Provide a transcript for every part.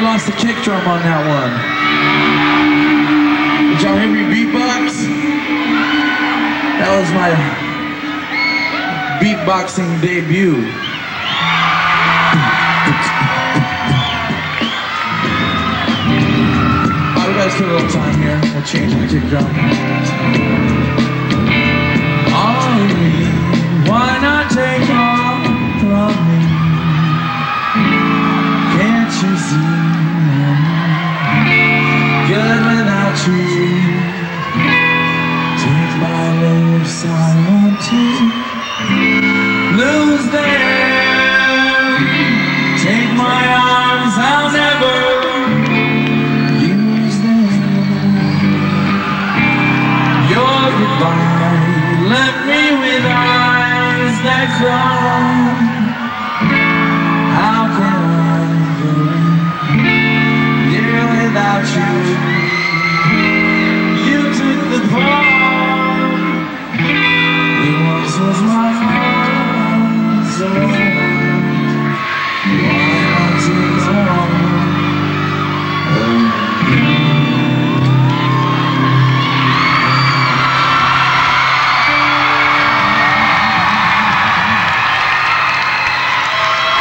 lost the kick drum on that one. Did y'all hear me beatbox? That was my beatboxing debut. Alright, we gotta spend a little time here. We'll change the kick drum. Goodbye me with eyes that cry.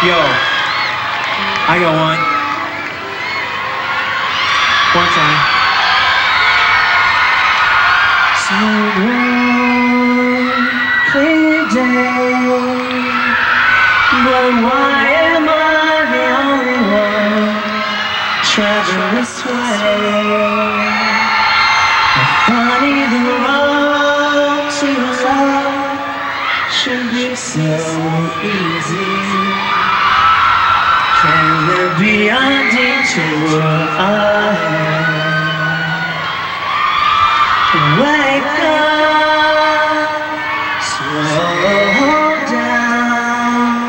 Yo, I got one. One time. So one clear day, but why am I the only one traveling this way? Funny the road to love should be so easy. Can there be a detour ahead? Wake up, slow down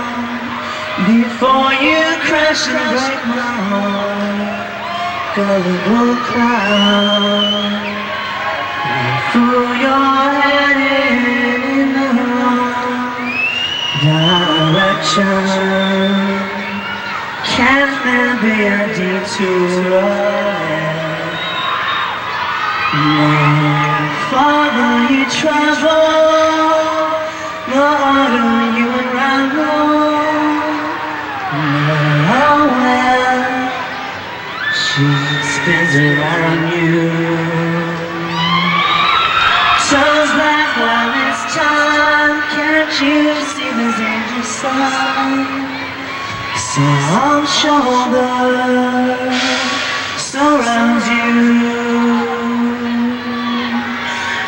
before you crash and break my heart. Gullible cloud, fool your head in the wrong direction. Can there be a detour ahead? The farther you travel, the harder you unravel. Nowhere, she spins around you. Turns back while it's time. Can't you see the danger sign? Some shoulder surrounds you.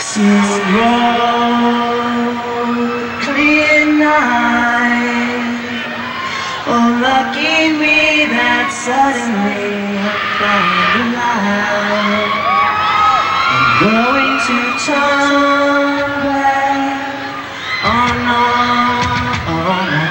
Smooth road, clear night. Oh, lucky me that suddenly I found the. I'm going to turn on all, my